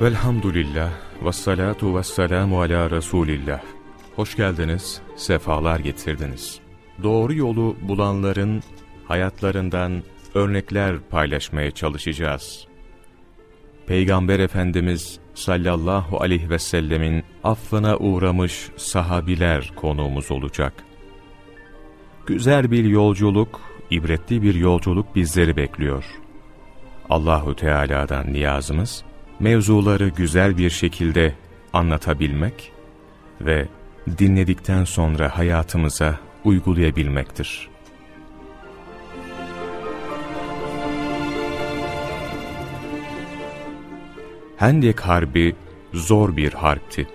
Velhamdülillah ve salatu ve selamu ala Resulillah. Hoş geldiniz, sefalar getirdiniz. Doğru yolu bulanların hayatlarından örnekler paylaşmaya çalışacağız. Peygamber Efendimiz sallallahu aleyhi ve sellemin affına uğramış sahabiler konuğumuz olacak. Güzel bir yolculuk, ibretli bir yolculuk bizleri bekliyor. Allahu Teala'dan niyazımız, mevzuları güzel bir şekilde anlatabilmek ve dinledikten sonra hayatımıza uygulayabilmektir. Hendek Harbi zor bir harpti.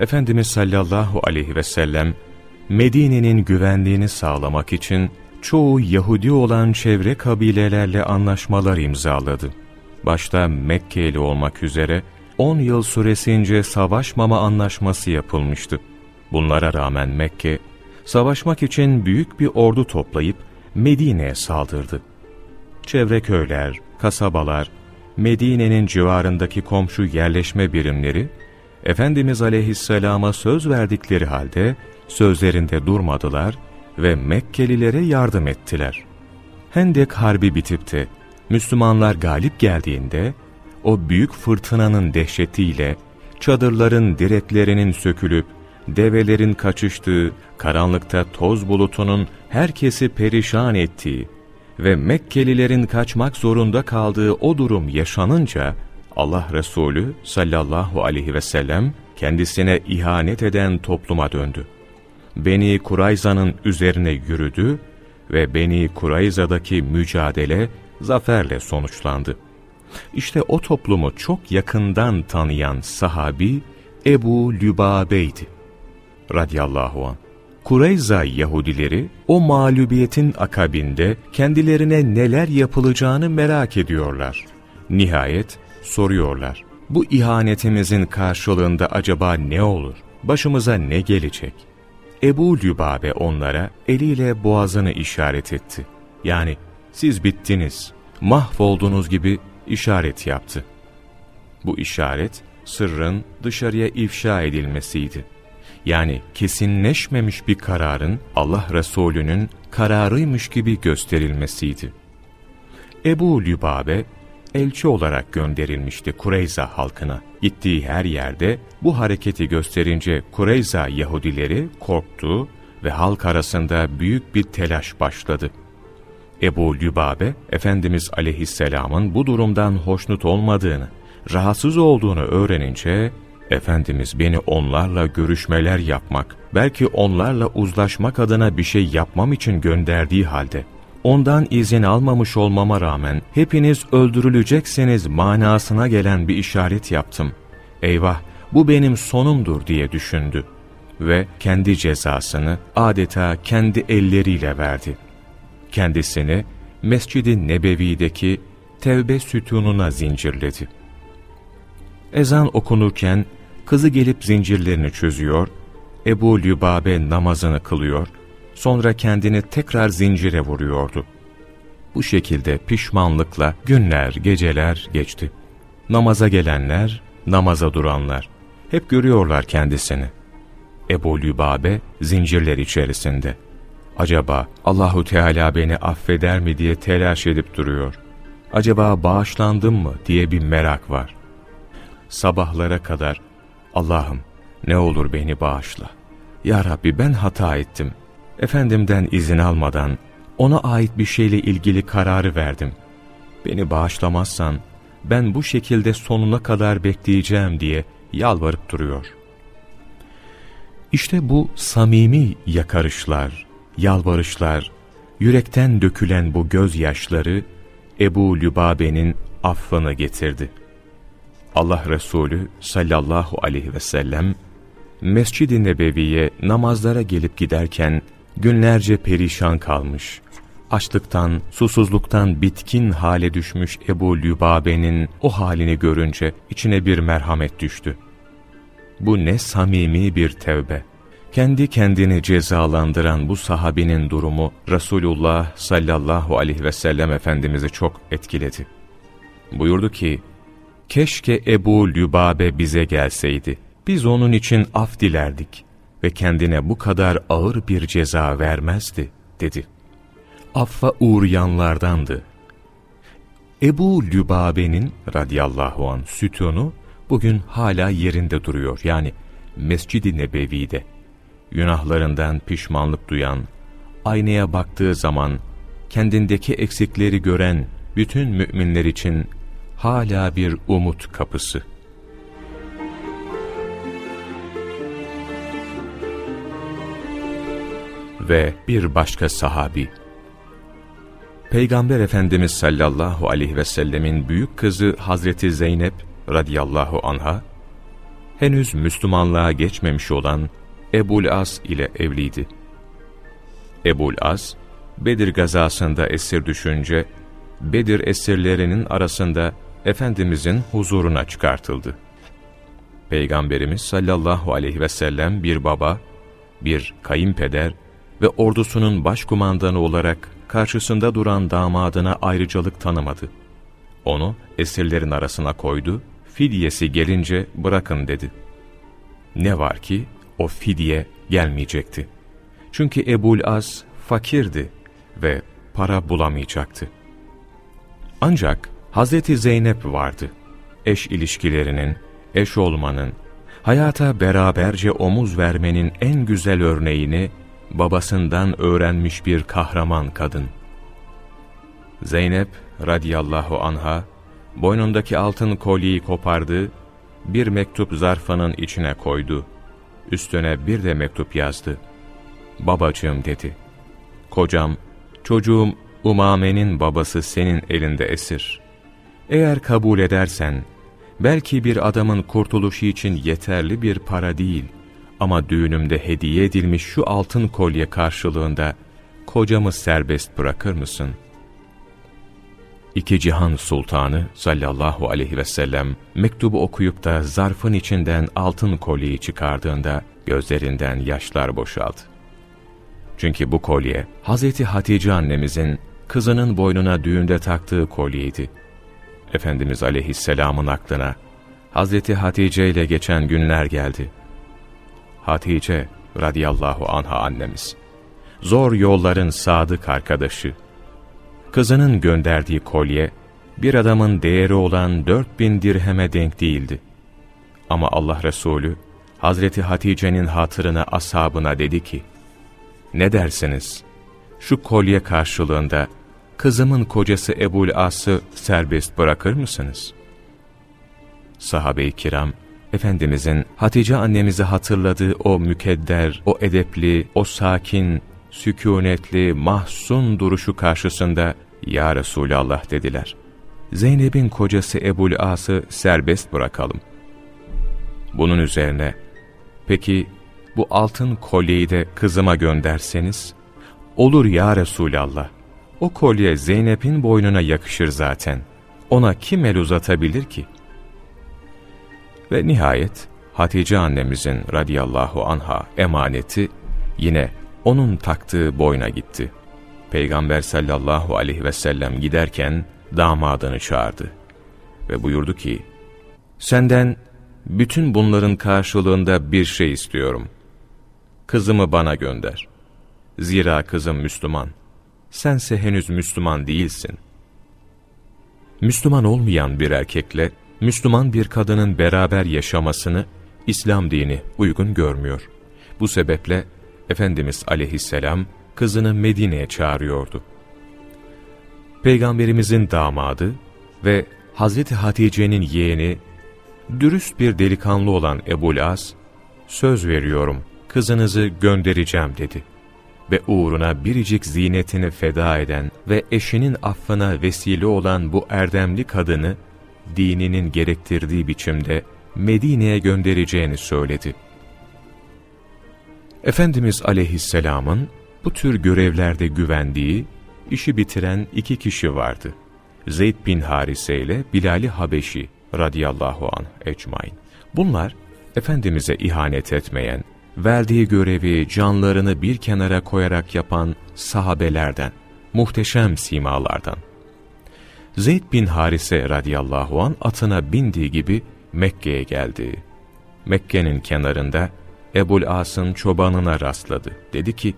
Efendimiz sallallahu aleyhi ve sellem Medine'nin güvenliğini sağlamak için çoğu Yahudi olan çevre kabilelerle anlaşmalar imzaladı. Başta Mekkeli olmak üzere 10 yıl süresince savaşmama anlaşması yapılmıştı. Bunlara rağmen Mekke, savaşmak için büyük bir ordu toplayıp Medine'ye saldırdı. Çevre köyler, kasabalar, Medine'nin civarındaki komşu yerleşme birimleri, Efendimiz aleyhisselama söz verdikleri halde sözlerinde durmadılar ve Mekkelilere yardım ettiler. Hendek Harbi bitip de Müslümanlar galip geldiğinde o büyük fırtınanın dehşetiyle çadırların direklerinin sökülüp develerin kaçıştığı, karanlıkta toz bulutunun herkesi perişan ettiği ve Mekkelilerin kaçmak zorunda kaldığı o durum yaşanınca Allah Resulü sallallahu aleyhi ve sellem kendisine ihanet eden topluma döndü. Beni Kurayza'nın üzerine yürüdü ve Beni Kurayza'daki mücadele zaferle sonuçlandı. İşte o toplumu çok yakından tanıyan sahabi Ebu Lübabe'ydi. Radiyallahu anh. Kureyza Yahudileri o mağlubiyetin akabinde kendilerine neler yapılacağını merak ediyorlar. Nihayet soruyorlar. Bu ihanetimizin karşılığında acaba ne olur? Başımıza ne gelecek? Ebu Lübabe onlara eliyle boğazını işaret etti. Yani siz bittiniz, mahvoldunuz gibi işaret yaptı. Bu işaret sırrın dışarıya ifşa edilmesiydi. Yani kesinleşmemiş bir kararın Allah Resulü'nün kararıymış gibi gösterilmesiydi. Ebu Lübabe elçi olarak gönderilmişti Kureyza halkına. Gittiği her yerde bu hareketi gösterince Kureyza Yahudileri korktu ve halk arasında büyük bir telaş başladı. Ebu Lübabe, Efendimiz aleyhisselamın bu durumdan hoşnut olmadığını, rahatsız olduğunu öğrenince, Efendimiz beni onlarla görüşmeler yapmak, belki onlarla uzlaşmak adına bir şey yapmam için gönderdiği halde, ondan izin almamış olmama rağmen hepiniz öldürülecekseniz manasına gelen bir işaret yaptım. Eyvah bu benim sonumdur diye düşündü ve kendi cezasını adeta kendi elleriyle verdi. Kendisini Mescid-i Nebevi'deki tevbe sütununa zincirledi. Ezan okunurken kızı gelip zincirlerini çözüyor, Ebu Lübabe namazını kılıyor, sonra kendini tekrar zincire vuruyordu. Bu şekilde pişmanlıkla günler, geceler geçti. Namaza gelenler, namaza duranlar, hep görüyorlar kendisini. Ebu Lübabe zincirler içerisinde. Acaba Allahu Teala beni affeder mi diye telaş edip duruyor. Acaba bağışlandım mı diye bir merak var. Sabahlara kadar Allah'ım ne olur beni bağışla. Ya Rabbi ben hata ettim. Efendimden izin almadan ona ait bir şeyle ilgili kararı verdim. Beni bağışlamazsan ben bu şekilde sonuna kadar bekleyeceğim diye yalvarıp duruyor. İşte bu samimi yakarışlar, yalvarışlar, yürekten dökülen bu gözyaşları Ebu Lübabe'nin affını getirdi. Allah Resulü sallallahu aleyhi ve sellem Mescid-i Nebevi'ye namazlara gelip giderken günlerce perişan kalmış, açlıktan, susuzluktan bitkin hale düşmüş Ebu Lübabe'nin o halini görünce içine bir merhamet düştü. Bu ne samimi bir tevbe. Kendi kendini cezalandıran bu sahabinin durumu Resulullah sallallahu aleyhi ve sellem Efendimiz'i çok etkiledi. Buyurdu ki, keşke Ebu Lübabe bize gelseydi. Biz onun için af dilerdik ve kendine bu kadar ağır bir ceza vermezdi, dedi. Affa uğrayanlardandı. Ebu Lübabe'nin radiyallahu an sütunu bugün hala yerinde duruyor. Yani Mescid-i Nebevi'de. Günahlarından pişmanlık duyan, aynaya baktığı zaman kendindeki eksikleri gören bütün müminler için hala bir umut kapısı. Ve bir başka sahabi, Peygamber Efendimiz sallallahu aleyhi ve sellemin büyük kızı Hazreti Zeynep radiyallahu anha, henüz Müslümanlığa geçmemiş olan Ebul As ile evliydi. Ebul As, Bedir gazasında esir düşünce, Bedir esirlerinin arasında Efendimizin huzuruna çıkartıldı. Peygamberimiz sallallahu aleyhi ve sellem bir baba, bir kayınpeder ve ordusunun başkumandanı olarak karşısında duran damadına ayrıcalık tanımadı. Onu esirlerin arasına koydu, fidyesi gelince bırakın dedi. Ne var ki o fidye gelmeyecekti. Çünkü Ebul Az fakirdi ve para bulamayacaktı. Ancak Hazreti Zeynep vardı. Eş ilişkilerinin, eş olmanın, hayata beraberce omuz vermenin en güzel örneğini babasından öğrenmiş bir kahraman kadın. Zeynep radiyallahu anha, boynundaki altın kolyeyi kopardı, bir mektup zarfanın içine koydu. Üstüne bir de mektup yazdı. Babacığım dedi. Kocam, çocuğum Umame'nin babası senin elinde esir. Eğer kabul edersen, belki bir adamın kurtuluşu için yeterli bir para değil, ama düğünümde hediye edilmiş şu altın kolye karşılığında kocamı serbest bırakır mısın? İki cihan sultanı sallallahu aleyhi ve sellem mektubu okuyup da zarfın içinden altın kolyeyi çıkardığında gözlerinden yaşlar boşaldı. Çünkü bu kolye Hazreti Hatice annemizin kızının boynuna düğünde taktığı kolyeydi. Efendimiz aleyhisselamın aklına Hazreti Hatice ile geçen günler geldi. Hatice radiyallahu anha annemiz, zor yolların sadık arkadaşı. Kızının gönderdiği kolye, bir adamın değeri olan dört bin dirheme denk değildi. Ama Allah Resulü, Hazreti Hatice'nin hatırına ashabına dedi ki, Ne dersiniz? Şu kolye karşılığında kızımın kocası Ebul As'ı serbest bırakır mısınız? Sahabe-i kiram, Efendimizin Hatice annemizi hatırladığı o mükedder, o edepli, o sakin, sükunetli, mahzun duruşu karşısında ''Ya Resulallah'' dediler. Zeynep'in kocası Ebul As'ı serbest bırakalım. Bunun üzerine, peki bu altın kolyeyi de kızıma gönderseniz, olur ya Resulallah, o kolye Zeynep'in boynuna yakışır zaten. Ona kim el uzatabilir ki?'' Ve nihayet Hatice annemizin radiyallahu anha emaneti yine onun taktığı boyna gitti. Peygamber sallallahu aleyhi ve sellem giderken damadını çağırdı ve buyurdu ki, Senden bütün bunların karşılığında bir şey istiyorum. Kızımı bana gönder. Zira kızım Müslüman. Sense henüz Müslüman değilsin. Müslüman olmayan bir erkekle Müslüman bir kadının beraber yaşamasını İslam dini uygun görmüyor. Bu sebeple Efendimiz aleyhisselam kızını Medine'ye çağırıyordu. Peygamberimizin damadı ve Hazreti Hatice'nin yeğeni, dürüst bir delikanlı olan Ebu Las, söz veriyorum kızınızı göndereceğim dedi. Ve uğruna biricik zinetini feda eden ve eşinin affına vesile olan bu erdemli kadını dininin gerektirdiği biçimde Medine'ye göndereceğini söyledi. Efendimiz aleyhisselamın bu tür görevlerde güvendiği, işi bitiren iki kişi vardı. Zeyd bin Harise ile Bilal-i Habeşi radıyallahu anh ecmain. Bunlar, Efendimiz'e ihanet etmeyen, verdiği görevi canlarını bir kenara koyarak yapan sahabelerden, muhteşem simalardan. Zeyd bin Harise radıyallahu an atına bindiği gibi Mekke'ye geldi. Mekke'nin kenarında Ebul As'ın çobanına rastladı. Dedi ki,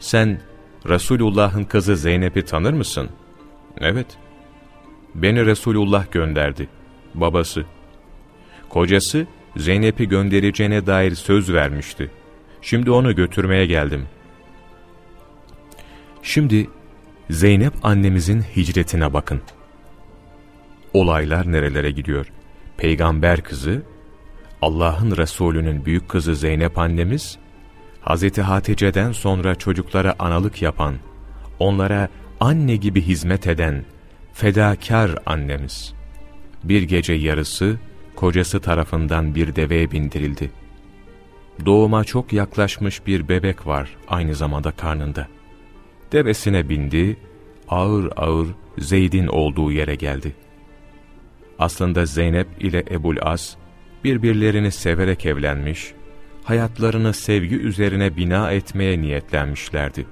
sen Resulullah'ın kızı Zeynep'i tanır mısın? Evet. Beni Resulullah gönderdi. Babası. Kocası Zeynep'i göndereceğine dair söz vermişti. Şimdi onu götürmeye geldim. Şimdi Zeynep annemizin hicretine bakın. Olaylar nerelere gidiyor? Peygamber kızı, Allah'ın Resulü'nün büyük kızı Zeynep annemiz, Hz. Hatice'den sonra çocuklara analık yapan, onlara anne gibi hizmet eden, fedakar annemiz. Bir gece yarısı, kocası tarafından bir deveye bindirildi. Doğuma çok yaklaşmış bir bebek var aynı zamanda karnında. Devesine bindi, ağır ağır Zeyd'in olduğu yere geldi. Aslında Zeynep ile Ebul As birbirlerini severek evlenmiş, hayatlarını sevgi üzerine bina etmeye niyetlenmişlerdi.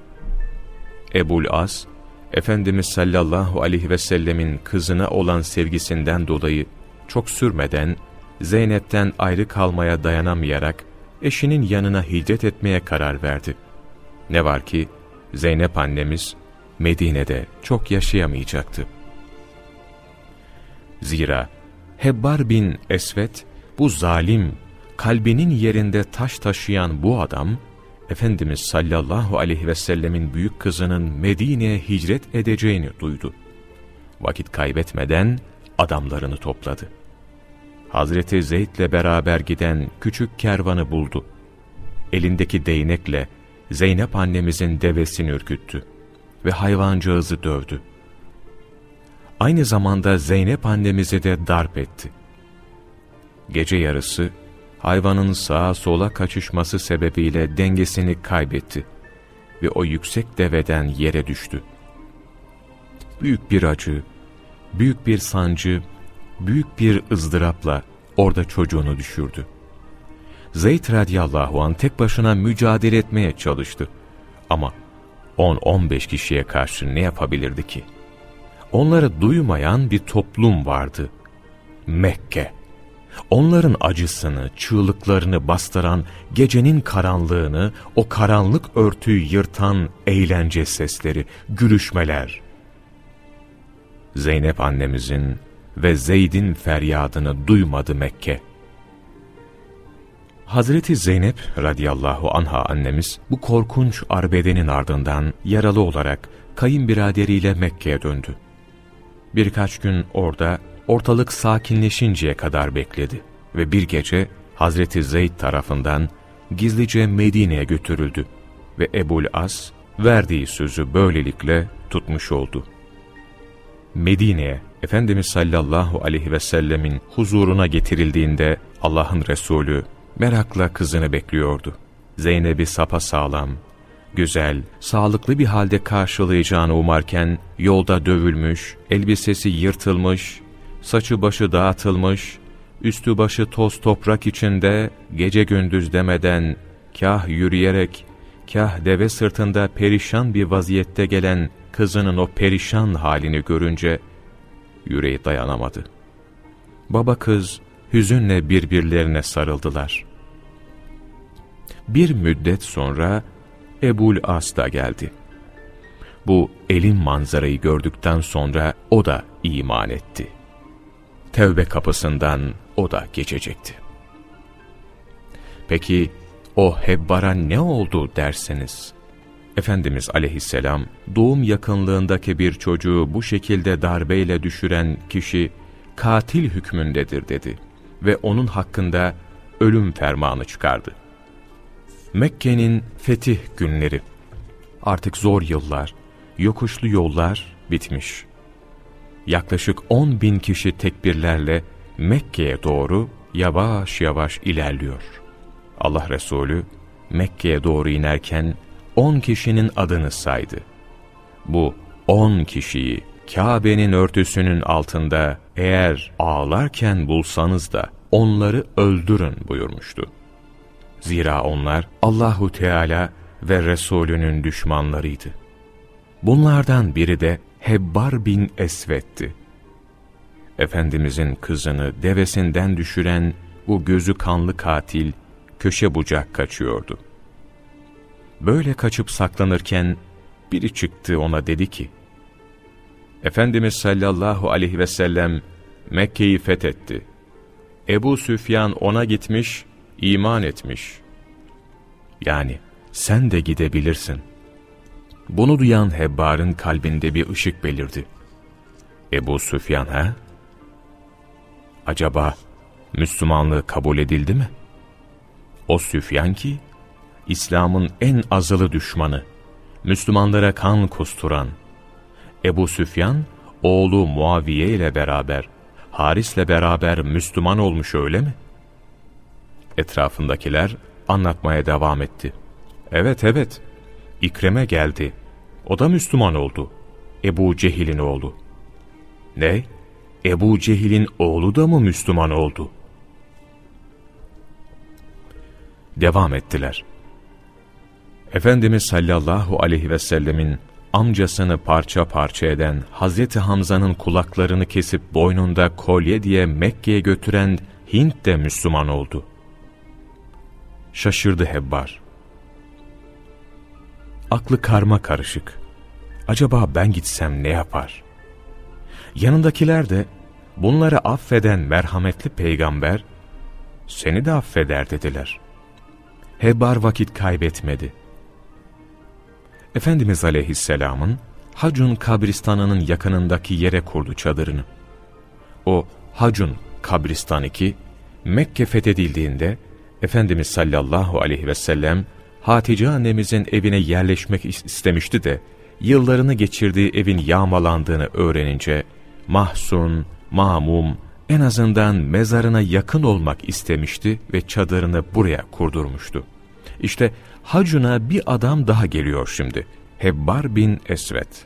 Ebul As, Efendimiz sallallahu aleyhi ve sellemin kızına olan sevgisinden dolayı çok sürmeden Zeynep'ten ayrı kalmaya dayanamayarak eşinin yanına hicret etmeye karar verdi. Ne var ki Zeynep annemiz Medine'de çok yaşayamayacaktı. Zira Hebbar bin Esvet bu zalim, kalbinin yerinde taş taşıyan bu adam, Efendimiz sallallahu aleyhi ve sellemin büyük kızının Medine'ye hicret edeceğini duydu. Vakit kaybetmeden adamlarını topladı. Hazreti Zeyd'le beraber giden küçük kervanı buldu. Elindeki değnekle Zeynep annemizin devesini ürküttü ve hayvancağızı dövdü. Aynı zamanda Zeynep annemizi de darp etti. Gece yarısı hayvanın sağa sola kaçışması sebebiyle dengesini kaybetti ve o yüksek deveden yere düştü. Büyük bir acı, büyük bir sancı, büyük bir ızdırapla orada çocuğunu düşürdü. Zeyd radiyallahu an tek başına mücadele etmeye çalıştı. Ama 10-15 kişiye karşı ne yapabilirdi ki? Onları duymayan bir toplum vardı. Mekke. Onların acısını, çığlıklarını bastıran, gecenin karanlığını, o karanlık örtüyü yırtan eğlence sesleri, gülüşmeler. Zeynep annemizin ve Zeyd'in feryadını duymadı Mekke. Hazreti Zeynep radıyallahu anha annemiz bu korkunç arbedenin ardından yaralı olarak kayınbiraderiyle Mekke'ye döndü. Birkaç gün orada ortalık sakinleşinceye kadar bekledi ve bir gece Hazreti Zeyd tarafından gizlice Medine'ye götürüldü ve Ebul As verdiği sözü böylelikle tutmuş oldu. Medine'ye Efendimiz sallallahu aleyhi ve sellemin huzuruna getirildiğinde Allah'ın Resulü merakla kızını bekliyordu. Zeynep'i sağlam, güzel, sağlıklı bir halde karşılayacağını umarken yolda dövülmüş, elbisesi yırtılmış, saçı başı dağıtılmış, üstü başı toz toprak içinde gece gündüz demeden kah yürüyerek, kah deve sırtında perişan bir vaziyette gelen kızının o perişan halini görünce yüreği dayanamadı. Baba kız hüzünle birbirlerine sarıldılar. Bir müddet sonra Ebul As da geldi. Bu elin manzarayı gördükten sonra o da iman etti. Tevbe kapısından o da geçecekti. Peki o Hebbar'a ne oldu derseniz? Efendimiz aleyhisselam doğum yakınlığındaki bir çocuğu bu şekilde darbeyle düşüren kişi katil hükmündedir dedi ve onun hakkında ölüm fermanı çıkardı. Mekke'nin fetih günleri artık zor yıllar, yokuşlu yollar bitmiş. Yaklaşık 10 bin kişi tekbirlerle Mekke'ye doğru yavaş yavaş ilerliyor. Allah Resulü Mekke'ye doğru inerken 10 kişinin adını saydı. Bu 10 kişiyi Kabe'nin örtüsünün altında eğer ağlarken bulsanız da onları öldürün buyurmuştu. Zira onlar Allahu Teala ve Resulünün düşmanlarıydı. Bunlardan biri de Hebbar bin Esved'ti. Efendimizin kızını devesinden düşüren bu gözü kanlı katil köşe bucak kaçıyordu. Böyle kaçıp saklanırken biri çıktı ona dedi ki, Efendimiz sallallahu aleyhi ve sellem Mekke'yi fethetti. Ebu Süfyan ona gitmiş, iman etmiş. Yani sen de gidebilirsin. Bunu duyan Hebbar'ın kalbinde bir ışık belirdi. Ebu Süfyan ha? Acaba Müslümanlığı kabul edildi mi? O Süfyan ki, İslam'ın en azılı düşmanı, Müslümanlara kan kusturan, Ebu Süfyan, oğlu Muaviye ile beraber, Haris'le beraber Müslüman olmuş öyle mi? Etrafındakiler anlatmaya devam etti. Evet evet, İkreme geldi. O da Müslüman oldu. Ebu Cehil'in oğlu. Ne? Ebu Cehil'in oğlu da mı Müslüman oldu? Devam ettiler. Efendimiz sallallahu aleyhi ve sellemin amcasını parça parça eden Hazreti Hamza'nın kulaklarını kesip boynunda kolye diye Mekke'ye götüren Hint de Müslüman oldu. Şaşırdı Hebbar. Aklı karma karışık. Acaba ben gitsem ne yapar? Yanındakiler de bunları affeden merhametli peygamber seni de affeder dediler. Hebbar vakit kaybetmedi. Efendimiz Aleyhisselam'ın Hacun kabristanının yakınındaki yere kurdu çadırını. O Hacun kabristanı ki Mekke fethedildiğinde Efendimiz sallallahu aleyhi ve sellem Hatice annemizin evine yerleşmek istemişti de yıllarını geçirdiği evin yağmalandığını öğrenince mahzun, mamum, en azından mezarına yakın olmak istemişti ve çadırını buraya kurdurmuştu. İşte Hacun'a bir adam daha geliyor şimdi. Hebbar bin Esvet.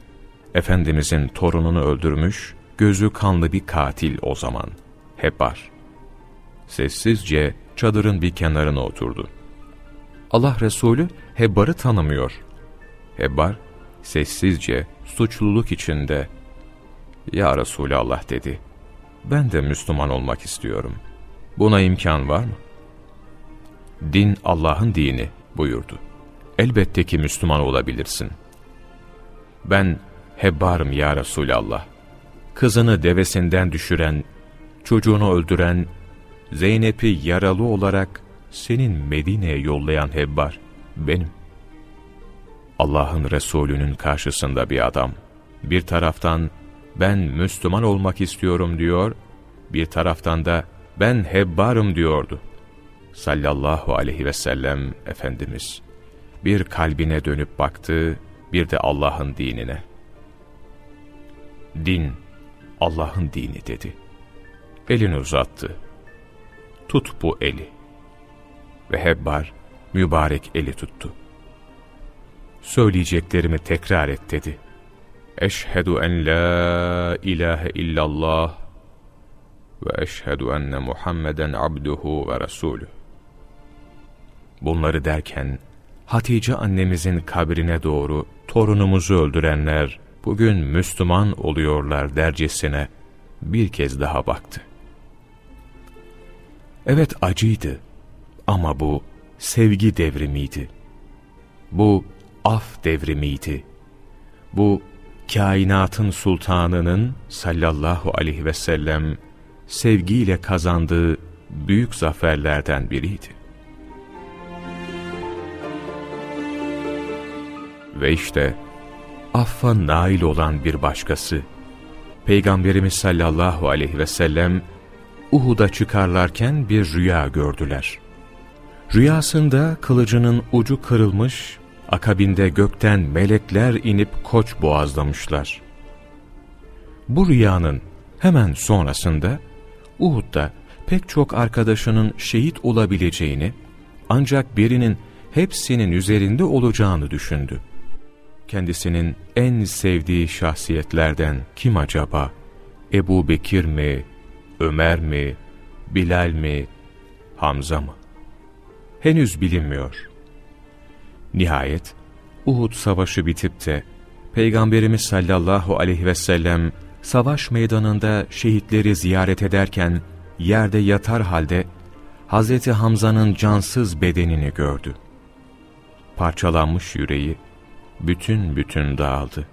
Efendimizin torununu öldürmüş, gözü kanlı bir katil o zaman. Hebbar. Sessizce çadırın bir kenarına oturdu. Allah Resulü Hebbar'ı tanımıyor. Hebbar sessizce suçluluk içinde ''Ya Resulallah'' dedi. ''Ben de Müslüman olmak istiyorum. Buna imkan var mı?'' ''Din Allah'ın dini'' buyurdu. ''Elbette ki Müslüman olabilirsin.'' ''Ben Hebbar'ım ya Resulallah. Kızını devesinden düşüren, çocuğunu öldüren, Zeynep'i yaralı olarak senin Medine'ye yollayan Hebbar benim. Allah'ın Resulü'nün karşısında bir adam. Bir taraftan ben Müslüman olmak istiyorum diyor, bir taraftan da ben Hebbarım diyordu. Sallallahu aleyhi ve sellem Efendimiz bir kalbine dönüp baktı, bir de Allah'ın dinine. Din, Allah'ın dini dedi. Elini uzattı. Tut bu eli ve Hebbar mübarek eli tuttu. Söyleyeceklerimi tekrar et dedi. Eşhedü en la ilahe illallah ve eşhedü enne Muhammeden abduhu ve resulü. Bunları derken Hatice annemizin kabrine doğru torunumuzu öldürenler bugün Müslüman oluyorlar dercesine bir kez daha baktı. Evet acıydı ama bu sevgi devrimiydi. Bu af devrimiydi. Bu kainatın sultanının sallallahu aleyhi ve sellem sevgiyle kazandığı büyük zaferlerden biriydi. Ve işte affa nail olan bir başkası, Peygamberimiz sallallahu aleyhi ve sellem Uhud'a çıkarlarken bir rüya gördüler. Rüyasında kılıcının ucu kırılmış, akabinde gökten melekler inip koç boğazlamışlar. Bu rüyanın hemen sonrasında Uhud'da pek çok arkadaşının şehit olabileceğini ancak birinin hepsinin üzerinde olacağını düşündü. Kendisinin en sevdiği şahsiyetlerden kim acaba? Ebu Bekir mi, Ömer mi, Bilal mi, Hamza mı? Henüz bilinmiyor. Nihayet Uhud savaşı bitip de Peygamberimiz sallallahu aleyhi ve sellem savaş meydanında şehitleri ziyaret ederken yerde yatar halde Hazreti Hamza'nın cansız bedenini gördü. Parçalanmış yüreği bütün bütün dağıldı.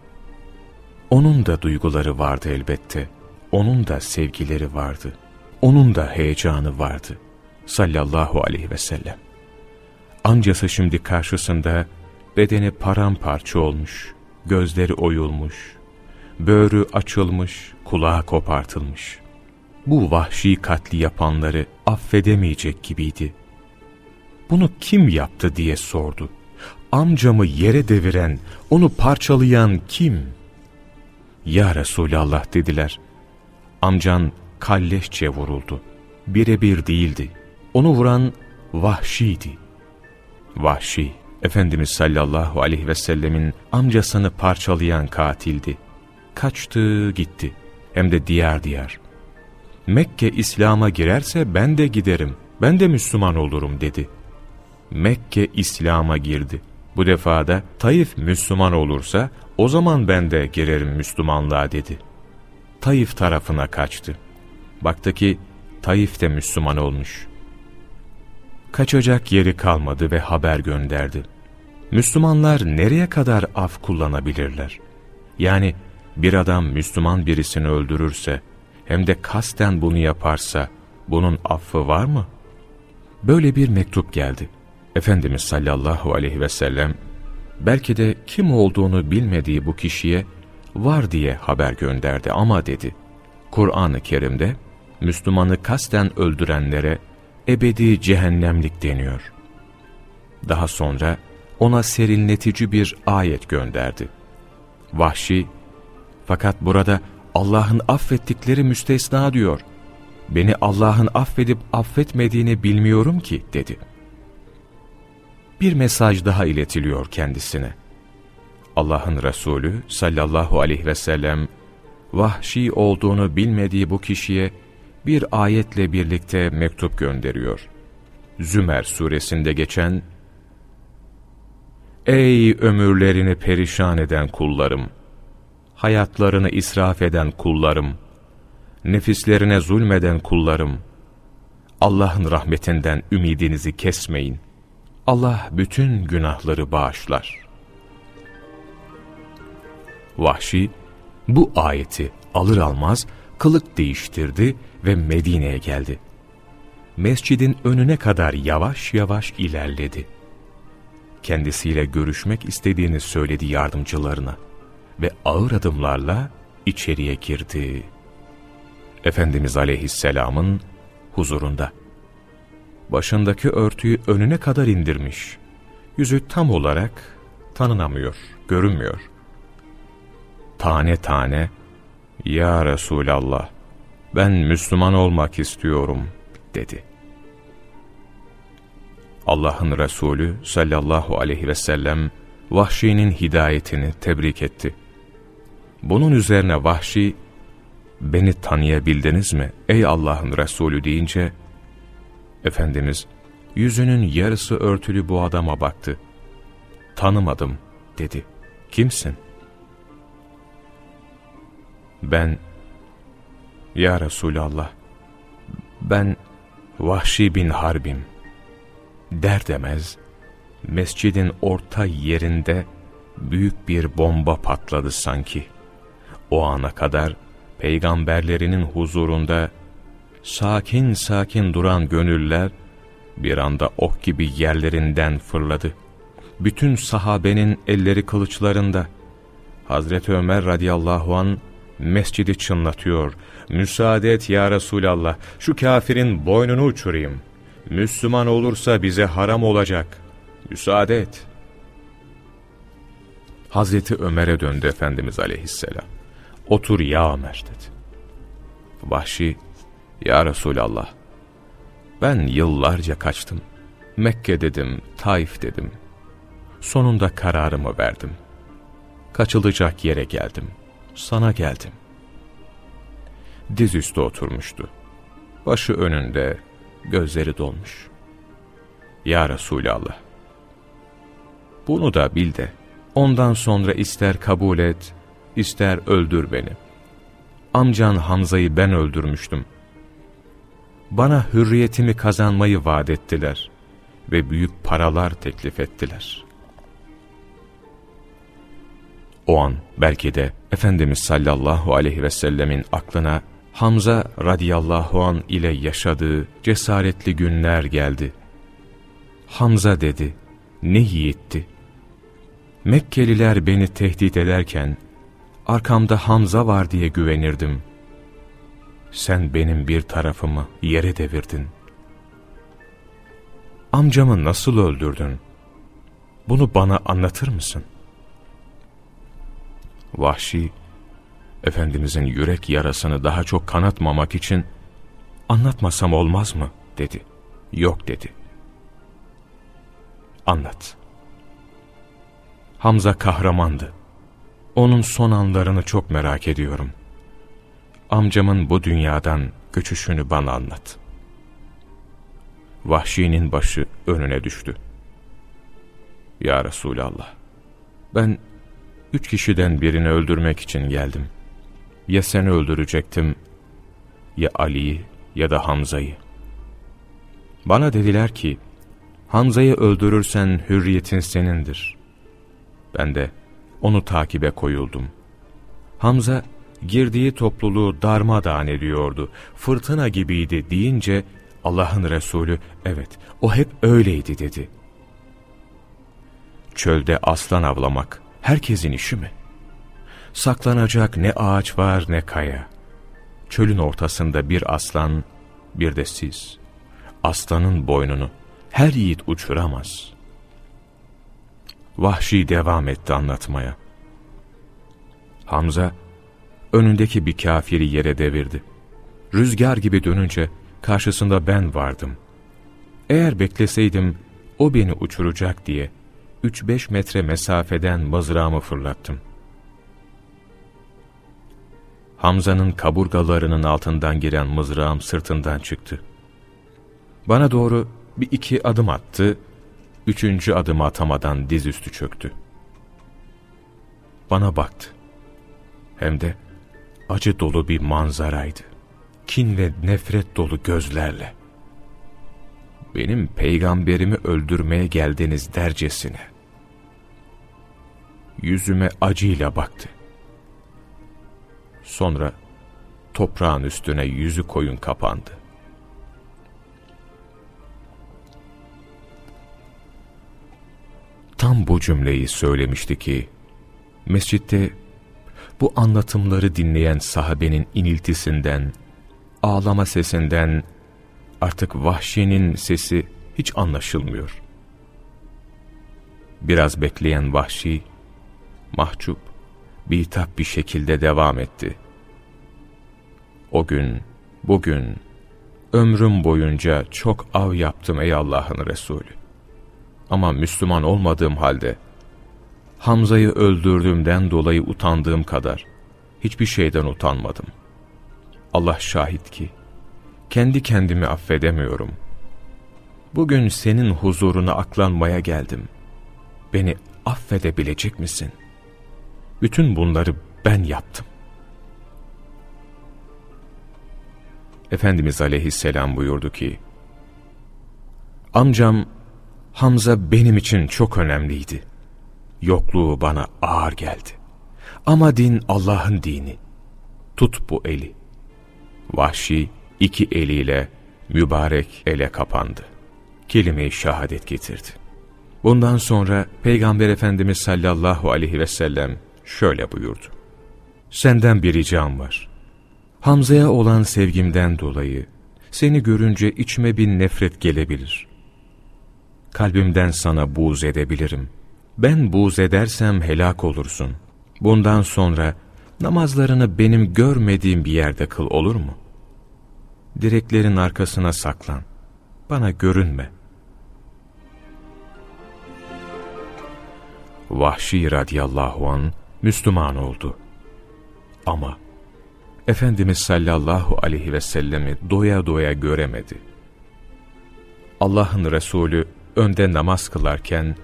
Onun da duyguları vardı elbette. Onun da sevgileri vardı. Onun da heyecanı vardı. Sallallahu aleyhi ve sellem. Ancası şimdi karşısında bedeni paramparça olmuş, gözleri oyulmuş, böğrü açılmış, kulağı kopartılmış. Bu vahşi katli yapanları affedemeyecek gibiydi. Bunu kim yaptı diye sordu. Amcamı yere deviren, onu parçalayan kim? Ya Resulallah dediler. Amcan kalleşçe vuruldu. Birebir değildi. Onu vuran vahşiydi. Vahşi, Efendimiz sallallahu aleyhi ve sellemin amcasını parçalayan katildi. Kaçtı gitti. Hem de diğer diğer. Mekke İslam'a girerse ben de giderim, ben de Müslüman olurum dedi. Mekke İslam'a girdi. Bu defada Taif Müslüman olursa o zaman ben de girerim Müslümanlığa dedi. Taif tarafına kaçtı. Baktı ki Taif de Müslüman olmuş. Kaçacak yeri kalmadı ve haber gönderdi. Müslümanlar nereye kadar af kullanabilirler? Yani bir adam Müslüman birisini öldürürse hem de kasten bunu yaparsa bunun affı var mı? Böyle bir mektup geldi. Efendimiz sallallahu aleyhi ve sellem belki de kim olduğunu bilmediği bu kişiye var diye haber gönderdi ama dedi. Kur'an-ı Kerim'de Müslümanı kasten öldürenlere ebedi cehennemlik deniyor. Daha sonra ona serinletici bir ayet gönderdi. Vahşi, fakat burada Allah'ın affettikleri müstesna diyor. Beni Allah'ın affedip affetmediğini bilmiyorum ki dedi. Bir mesaj daha iletiliyor kendisine. Allah'ın Resulü sallallahu aleyhi ve sellem vahşi olduğunu bilmediği bu kişiye bir ayetle birlikte mektup gönderiyor. Zümer suresinde geçen Ey ömürlerini perişan eden kullarım! Hayatlarını israf eden kullarım! Nefislerine zulmeden kullarım! Allah'ın rahmetinden ümidinizi kesmeyin. Allah bütün günahları bağışlar. Vahşi, bu ayeti alır almaz kılık değiştirdi ve Medine'ye geldi. Mescidin önüne kadar yavaş yavaş ilerledi. Kendisiyle görüşmek istediğini söyledi yardımcılarına ve ağır adımlarla içeriye girdi. Efendimiz aleyhisselamın huzurunda. Başındaki örtüyü önüne kadar indirmiş. Yüzü tam olarak tanınamıyor, görünmüyor. Tane tane, ''Ya Resulallah, ben Müslüman olmak istiyorum.'' dedi. Allah'ın Resulü sallallahu aleyhi ve sellem Vahşi'nin hidayetini tebrik etti. Bunun üzerine Vahşi, beni tanıyabildiniz mi ey Allah'ın Resulü deyince, Efendimiz yüzünün yarısı örtülü bu adama baktı. Tanımadım dedi. Kimsin? Ben, Ya Resulallah, ben Vahşi bin Harbim. Der demez, mescidin orta yerinde büyük bir bomba patladı sanki. O ana kadar peygamberlerinin huzurunda sakin sakin duran gönüller bir anda ok gibi yerlerinden fırladı. Bütün sahabenin elleri kılıçlarında. Hazreti Ömer radıyallahu an mescidi çınlatıyor. Müsaade et ya Resulallah, şu kafirin boynunu uçurayım. Müslüman olursa bize haram olacak. Müsaade et. Hazreti Ömer'e döndü Efendimiz aleyhisselam. Otur ya Ömer dedi. Vahşi, ya Resulallah, ben yıllarca kaçtım. Mekke dedim, Taif dedim. Sonunda kararımı verdim. Kaçılacak yere geldim. Sana geldim. Dizüstü oturmuştu. Başı önünde, gözleri dolmuş. Ya Resulallah, bunu da bil de, ondan sonra ister kabul et, ister öldür beni. amcan Hamza'yı ben öldürmüştüm. Bana hürriyetimi kazanmayı vaat ettiler ve büyük paralar teklif ettiler. O an belki de Efendimiz sallallahu aleyhi ve sellemin aklına Hamza radiyallahu an ile yaşadığı cesaretli günler geldi. Hamza dedi, ne yiğitti. Mekkeliler beni tehdit ederken, arkamda Hamza var diye güvenirdim. Sen benim bir tarafımı yere devirdin. Amcamı nasıl öldürdün? Bunu bana anlatır mısın? Vahşi, Efendimizin yürek yarasını daha çok kanatmamak için, anlatmasam olmaz mı? dedi. Yok dedi. Anlat. Hamza kahramandı. Onun son anlarını çok merak ediyorum. Amcamın bu dünyadan göçüşünü bana anlat. Vahşi'nin başı önüne düştü. Ya Resulallah, ben üç kişiden birini öldürmek için geldim. Ya seni öldürecektim, ya Ali'yi ya da Hamza'yı. Bana dediler ki, Hamza'yı öldürürsen hürriyetin senindir. Ben de onu takibe koyuldum. Hamza girdiği topluluğu darmadağın ediyordu. Fırtına gibiydi deyince Allah'ın Resulü evet o hep öyleydi dedi. Çölde aslan avlamak herkesin işi mi? Saklanacak ne ağaç var ne kaya. Çölün ortasında bir aslan bir de siz. Aslanın boynunu her yiğit uçuramaz. Vahşi devam etti anlatmaya. Hamza, önündeki bir kafiri yere devirdi. Rüzgar gibi dönünce karşısında ben vardım. Eğer bekleseydim o beni uçuracak diye 3-5 metre mesafeden mızrağımı fırlattım. Hamza'nın kaburgalarının altından giren mızrağım sırtından çıktı. Bana doğru bir iki adım attı, üçüncü adım atamadan dizüstü çöktü. Bana baktı. Hem de acı dolu bir manzaraydı. Kin ve nefret dolu gözlerle. Benim peygamberimi öldürmeye geldiniz dercesine. Yüzüme acıyla baktı. Sonra toprağın üstüne yüzü koyun kapandı. Tam bu cümleyi söylemişti ki, mescitte bu anlatımları dinleyen sahabenin iniltisinden, ağlama sesinden artık vahşinin sesi hiç anlaşılmıyor. Biraz bekleyen vahşi, mahcup, bitap bir şekilde devam etti. O gün, bugün, ömrüm boyunca çok av yaptım ey Allah'ın Resulü. Ama Müslüman olmadığım halde, Hamza'yı öldürdüğümden dolayı utandığım kadar, hiçbir şeyden utanmadım. Allah şahit ki, kendi kendimi affedemiyorum. Bugün senin huzuruna aklanmaya geldim. Beni affedebilecek misin? Bütün bunları ben yaptım. Efendimiz aleyhisselam buyurdu ki, Amcam Hamza benim için çok önemliydi. Yokluğu bana ağır geldi. Ama din Allah'ın dini. Tut bu eli. Vahşi iki eliyle mübarek ele kapandı. Kelime-i şehadet getirdi. Bundan sonra Peygamber Efendimiz sallallahu aleyhi ve sellem şöyle buyurdu. Senden bir ricam var. Hamza'ya olan sevgimden dolayı seni görünce içime bir nefret gelebilir. Kalbimden sana buğz edebilirim. Ben buğz edersem helak olursun. Bundan sonra namazlarını benim görmediğim bir yerde kıl olur mu? Direklerin arkasına saklan. Bana görünme. Vahşi radiyallahu an Müslüman oldu. Ama Efendimiz sallallahu aleyhi ve sellemi doya doya göremedi. Allah'ın Resulü önde namaz kılarken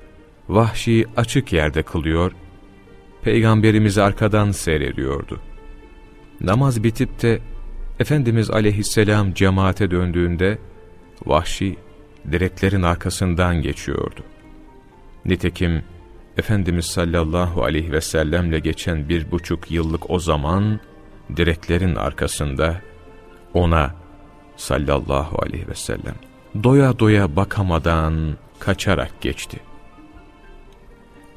vahşi açık yerde kılıyor, Peygamberimizi arkadan seyrediyordu. Namaz bitip de Efendimiz aleyhisselam cemaate döndüğünde vahşi direklerin arkasından geçiyordu. Nitekim Efendimiz sallallahu aleyhi ve sellemle geçen bir buçuk yıllık o zaman direklerin arkasında ona sallallahu aleyhi ve sellem doya doya bakamadan kaçarak geçti.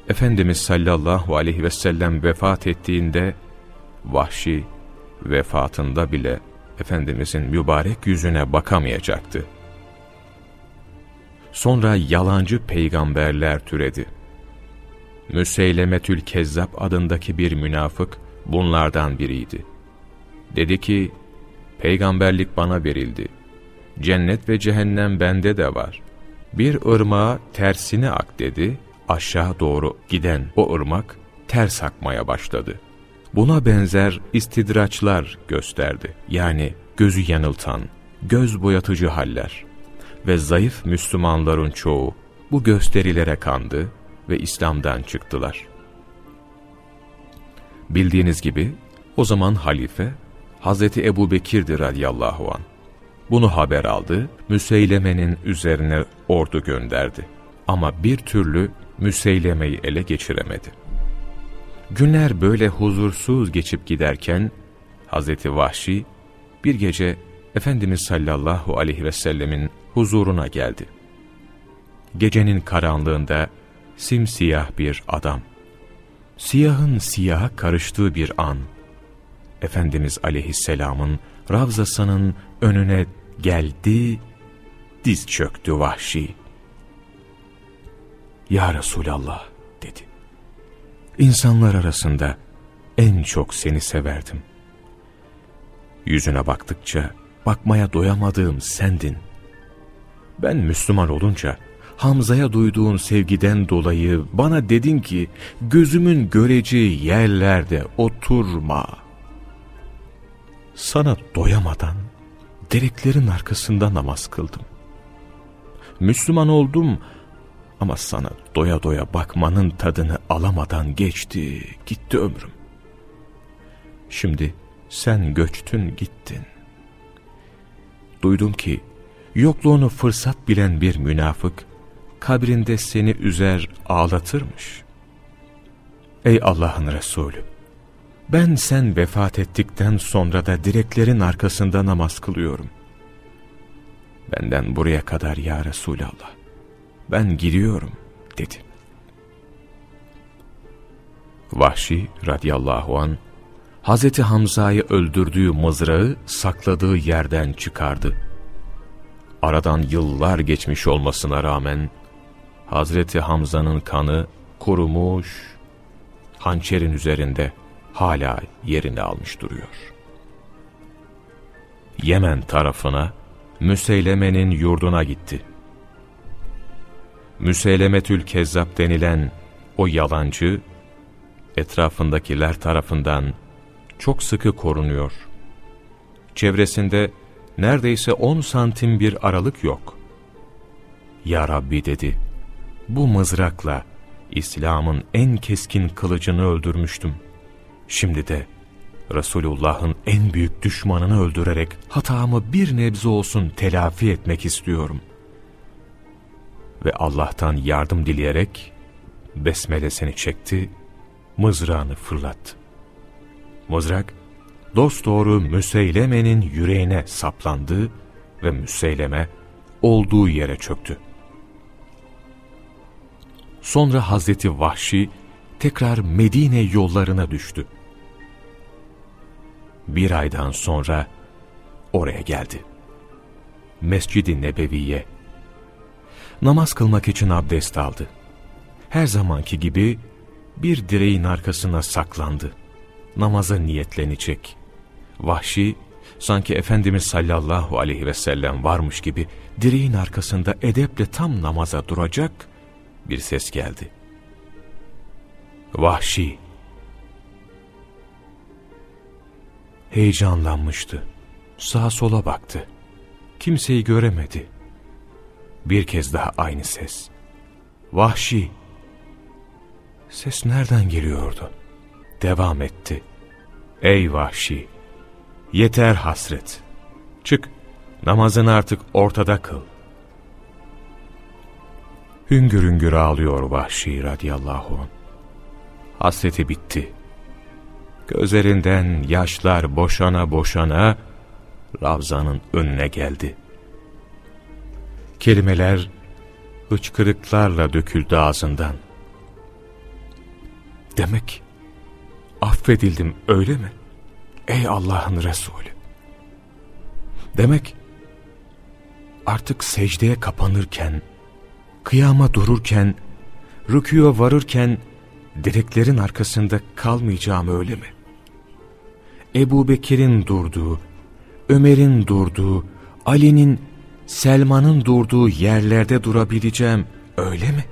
Efendimiz sallallahu aleyhi ve sellem vefat ettiğinde vahşi vefatında bile Efendimizin mübarek yüzüne bakamayacaktı. Sonra yalancı peygamberler türedi. Müseylemetül Kezzab adındaki bir münafık bunlardan biriydi. Dedi ki, peygamberlik bana verildi. Cennet ve cehennem bende de var. Bir ırmağa tersine ak dedi, aşağı doğru giden o ırmak ters akmaya başladı. Buna benzer istidraçlar gösterdi. Yani gözü yanıltan, göz boyatıcı haller. Ve zayıf Müslümanların çoğu bu gösterilere kandı ve İslam'dan çıktılar. Bildiğiniz gibi o zaman halife Hazreti Ebu Bekir'dir radiyallahu an. Bunu haber aldı, Müseyleme'nin üzerine ordu gönderdi. Ama bir türlü Müseyleme'yi ele geçiremedi. Günler böyle huzursuz geçip giderken, Hazreti Vahşi bir gece Efendimiz sallallahu aleyhi ve sellemin huzuruna geldi. Gecenin karanlığında simsiyah bir adam, siyahın siyaha karıştığı bir an, Efendimiz aleyhisselamın Ravzası'nın önüne geldi, diz çöktü vahşi. Ya Resulallah dedi. İnsanlar arasında en çok seni severdim. Yüzüne baktıkça bakmaya doyamadığım sendin. Ben Müslüman olunca Hamza'ya duyduğun sevgiden dolayı bana dedin ki gözümün göreceği yerlerde oturma. Sana doyamadan dereklerin arkasında namaz kıldım. Müslüman oldum ama sana doya doya bakmanın tadını alamadan geçti, gitti ömrüm. Şimdi sen göçtün gittin. Duydum ki yokluğunu fırsat bilen bir münafık kabrinde seni üzer ağlatırmış. Ey Allah'ın Resulü! Ben sen vefat ettikten sonra da direklerin arkasında namaz kılıyorum. Benden buraya kadar ya Resulallah. Ben gidiyorum dedi. Vahşi radıyallahu an Hazreti Hamza'yı öldürdüğü mızrağı sakladığı yerden çıkardı. Aradan yıllar geçmiş olmasına rağmen Hazreti Hamza'nın kanı kurumuş, hançerin üzerinde hala yerini almış duruyor. Yemen tarafına Müseyleme'nin yurduna gitti. Müseylemetül Kezzab denilen o yalancı, etrafındakiler tarafından çok sıkı korunuyor. Çevresinde neredeyse on santim bir aralık yok. Ya Rabbi dedi, bu mızrakla İslam'ın en keskin kılıcını öldürmüştüm. Şimdi de Resulullah'ın en büyük düşmanını öldürerek hatamı bir nebze olsun telafi etmek istiyorum. Ve Allah'tan yardım dileyerek besmelesini çekti, mızrağını fırlattı. Mızrak dosdoğru Müseyleme'nin yüreğine saplandı ve Müseyleme olduğu yere çöktü. Sonra Hazreti Vahşi tekrar Medine yollarına düştü. Bir aydan sonra oraya geldi. Mescid-i Nebevi'ye. Namaz kılmak için abdest aldı. Her zamanki gibi bir direğin arkasına saklandı namaza niyetlenecek. Vahşi, sanki Efendimiz sallallahu aleyhi ve sellem varmış gibi direğin arkasında edeple tam namaza duracak bir ses geldi. Vahşi, heyecanlanmıştı. Sağa sola baktı. Kimseyi göremedi. Bir kez daha aynı ses. Vahşi. Ses nereden geliyordu? devam etti. Ey vahşi! yeter hasret. Çık, namazını artık ortada kıl. Hüngür hüngür ağlıyor Vahşi radıyallahu anh. Hasreti bitti. Gözlerinden yaşlar boşana boşana Ravza'nın önüne geldi. Kelimeler hıçkırıklarla döküldü ağzından. Demek affedildim öyle mi? Ey Allah'ın Resulü! Demek artık secdeye kapanırken, kıyama dururken, rüküye varırken direklerin arkasında kalmayacağım öyle mi? Ebu Bekir'in durduğu, Ömer'in durduğu, Ali'nin, Selman'ın durduğu yerlerde durabileceğim öyle mi?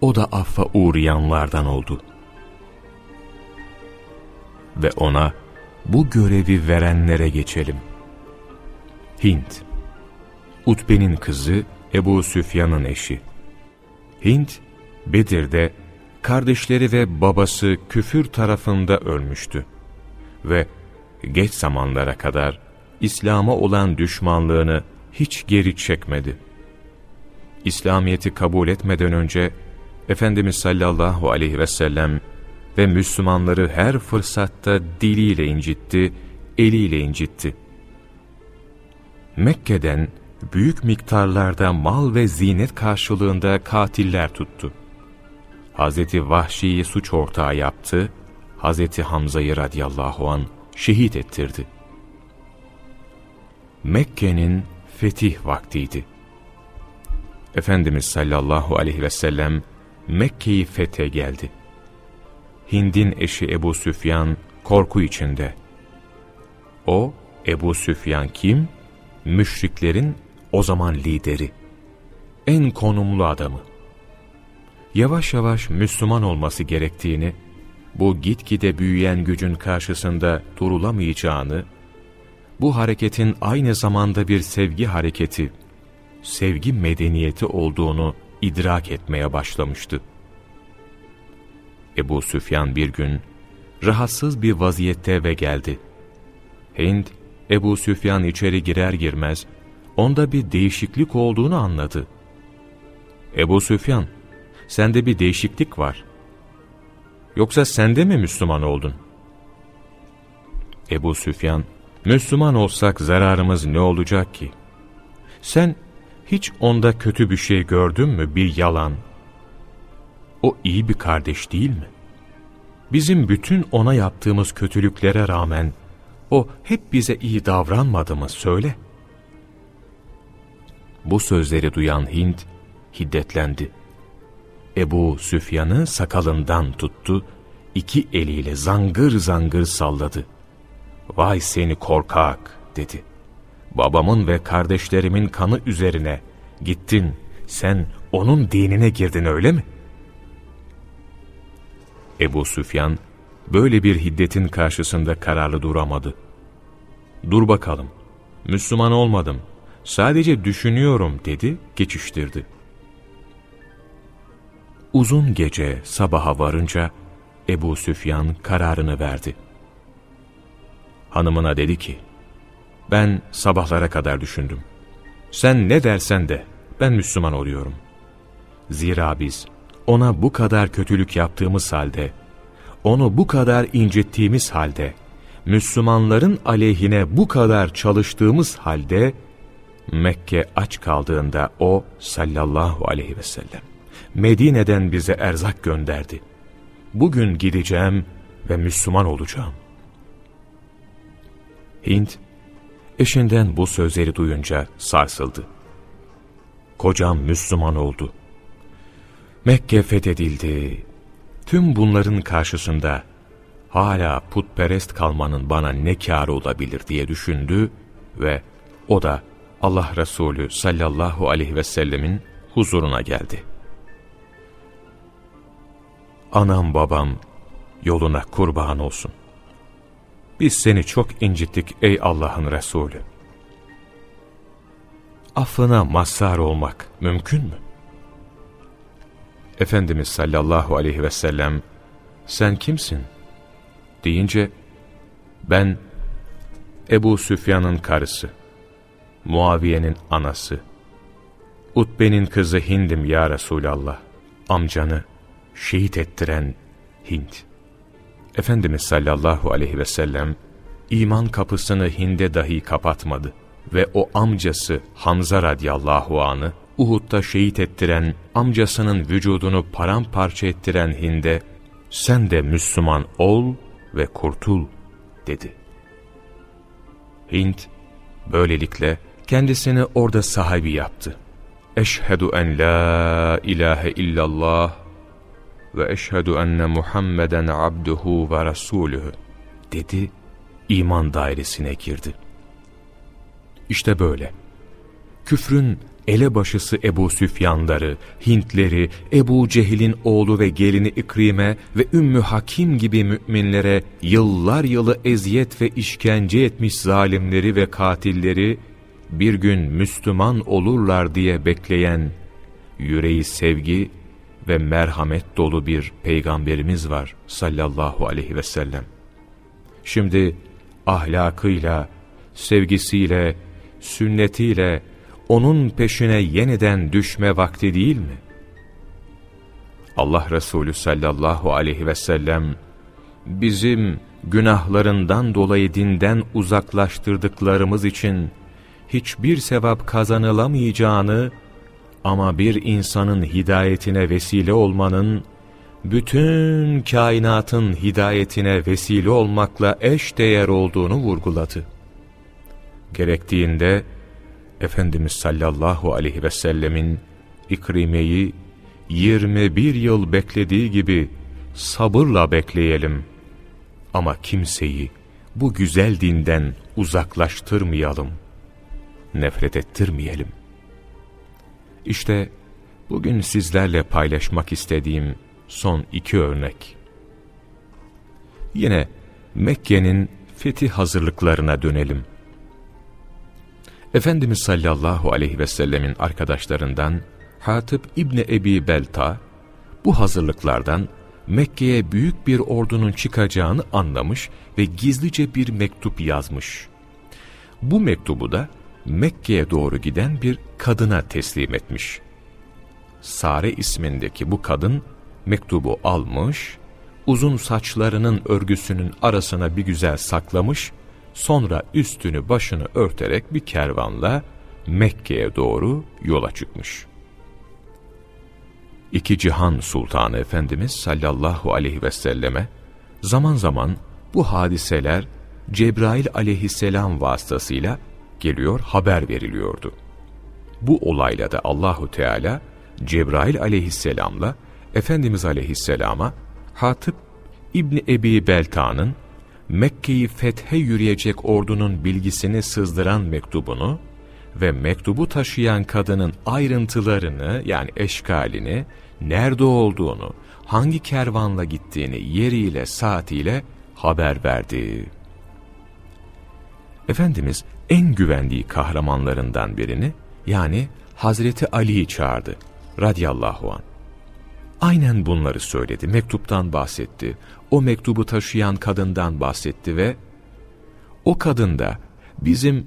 O da affa uğrayanlardan oldu. Ve ona bu görevi verenlere geçelim. Hint Utbe'nin kızı Ebu Süfyan'ın eşi. Hint, Bedir'de kardeşleri ve babası küfür tarafında ölmüştü. Ve geç zamanlara kadar İslam'a olan düşmanlığını hiç geri çekmedi. İslamiyet'i kabul etmeden önce Efendimiz sallallahu aleyhi ve sellem ve Müslümanları her fırsatta diliyle incitti, eliyle incitti. Mekke'den büyük miktarlarda mal ve zinet karşılığında katiller tuttu. Hazreti Vahşi'yi suç ortağı yaptı, Hazreti Hamza'yı radıyallahu an şehit ettirdi. Mekke'nin fetih vaktiydi. Efendimiz sallallahu aleyhi ve sellem Mekke'yi fethe geldi. Hind'in eşi Ebu Süfyan korku içinde. O, Ebu Süfyan kim? Müşriklerin o zaman lideri. En konumlu adamı. Yavaş yavaş Müslüman olması gerektiğini, bu gitgide büyüyen gücün karşısında durulamayacağını, bu hareketin aynı zamanda bir sevgi hareketi, sevgi medeniyeti olduğunu idrak etmeye başlamıştı. Ebu Süfyan bir gün rahatsız bir vaziyette eve geldi. Hind, Ebu Süfyan içeri girer girmez onda bir değişiklik olduğunu anladı. Ebu Süfyan, sende bir değişiklik var. Yoksa sende mi Müslüman oldun? Ebu Süfyan, Müslüman olsak zararımız ne olacak ki? Sen hiç onda kötü bir şey gördün mü bir yalan? O iyi bir kardeş değil mi? Bizim bütün ona yaptığımız kötülüklere rağmen o hep bize iyi davranmadı mı söyle. Bu sözleri duyan Hint hiddetlendi. Ebu Süfyan'ı sakalından tuttu, iki eliyle zangır zangır salladı. Vay seni korkak dedi babamın ve kardeşlerimin kanı üzerine gittin, sen onun dinine girdin öyle mi? Ebu Süfyan, böyle bir hiddetin karşısında kararlı duramadı. Dur bakalım, Müslüman olmadım, sadece düşünüyorum dedi, geçiştirdi. Uzun gece sabaha varınca Ebu Süfyan kararını verdi. Hanımına dedi ki, ben sabahlara kadar düşündüm. Sen ne dersen de ben Müslüman oluyorum. Zira biz ona bu kadar kötülük yaptığımız halde, onu bu kadar incittiğimiz halde, Müslümanların aleyhine bu kadar çalıştığımız halde, Mekke aç kaldığında o sallallahu aleyhi ve sellem, Medine'den bize erzak gönderdi. Bugün gideceğim ve Müslüman olacağım. Hint, Eşinden bu sözleri duyunca sarsıldı. Kocam Müslüman oldu. Mekke fethedildi. Tüm bunların karşısında hala putperest kalmanın bana ne kârı olabilir diye düşündü ve o da Allah Resulü sallallahu aleyhi ve sellemin huzuruna geldi. Anam babam yoluna kurban olsun. Biz seni çok incittik ey Allah'ın Resulü. Affına mazhar olmak mümkün mü? Efendimiz sallallahu aleyhi ve sellem sen kimsin? deyince ben Ebu Süfyan'ın karısı, Muaviye'nin anası, Utbe'nin kızı Hind'im ya Resulallah, amcanı şehit ettiren Hind. Efendimiz sallallahu aleyhi ve sellem iman kapısını Hind'e dahi kapatmadı ve o amcası Hamza radiyallahu anı Uhud'da şehit ettiren, amcasının vücudunu paramparça ettiren Hind'e, sen de Müslüman ol ve kurtul, dedi. Hind, böylelikle kendisini orada sahibi yaptı. Eşhedü en la ilahe illallah ve eşhedü enne Muhammeden abduhu ve rasuluhu, dedi, iman dairesine girdi. İşte böyle. Küfrün elebaşısı Ebu Süfyanları, Hintleri, Ebu Cehil'in oğlu ve gelini İkrime ve Ümmü Hakim gibi müminlere yıllar yılı eziyet ve işkence etmiş zalimleri ve katilleri bir gün Müslüman olurlar diye bekleyen, yüreği sevgi ve merhamet dolu bir peygamberimiz var sallallahu aleyhi ve sellem. Şimdi ahlakıyla, sevgisiyle, sünnetiyle, onun peşine yeniden düşme vakti değil mi? Allah Resulü sallallahu aleyhi ve sellem, bizim günahlarından dolayı dinden uzaklaştırdıklarımız için hiçbir sevap kazanılamayacağını ama bir insanın hidayetine vesile olmanın, bütün kainatın hidayetine vesile olmakla eş değer olduğunu vurguladı. Gerektiğinde, Efendimiz sallallahu aleyhi ve sellemin İkrime'yi 21 yıl beklediği gibi sabırla bekleyelim. Ama kimseyi bu güzel dinden uzaklaştırmayalım. Nefret ettirmeyelim. İşte bugün sizlerle paylaşmak istediğim son iki örnek. Yine Mekke'nin fetih hazırlıklarına dönelim. Efendimiz sallallahu aleyhi ve sellemin arkadaşlarından Hatip İbni Ebi Belta, bu hazırlıklardan Mekke'ye büyük bir ordunun çıkacağını anlamış ve gizlice bir mektup yazmış. Bu mektubu da Mekke'ye doğru giden bir kadına teslim etmiş. Sare ismindeki bu kadın mektubu almış, uzun saçlarının örgüsünün arasına bir güzel saklamış Sonra üstünü başını örterek bir kervanla Mekke'ye doğru yola çıkmış. İki cihan sultanı Efendimiz sallallahu aleyhi ve selleme zaman zaman bu hadiseler Cebrail aleyhisselam vasıtasıyla geliyor haber veriliyordu. Bu olayla da Allahu Teala Cebrail aleyhisselamla Efendimiz aleyhisselama Hatip İbni Ebi Belta'nın Mekke'yi fethe yürüyecek ordunun bilgisini sızdıran mektubunu ve mektubu taşıyan kadının ayrıntılarını yani eşkalini, nerede olduğunu, hangi kervanla gittiğini yeriyle saatiyle haber verdi. Efendimiz en güvendiği kahramanlarından birini yani Hazreti Ali'yi çağırdı radiyallahu an. Aynen bunları söyledi, mektuptan bahsetti. O mektubu taşıyan kadından bahsetti ve o kadında bizim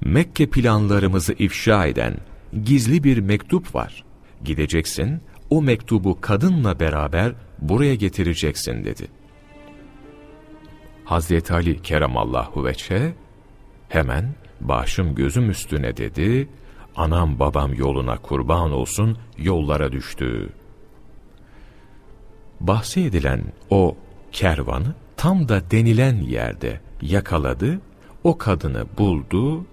Mekke planlarımızı ifşa eden gizli bir mektup var. Gideceksin, o mektubu kadınla beraber buraya getireceksin dedi. Hazreti Ali keremallahu veçhe hemen başım gözüm üstüne dedi, anam babam yoluna kurban olsun yollara düştü bahsedilen o kervanı tam da denilen yerde yakaladı, o kadını buldu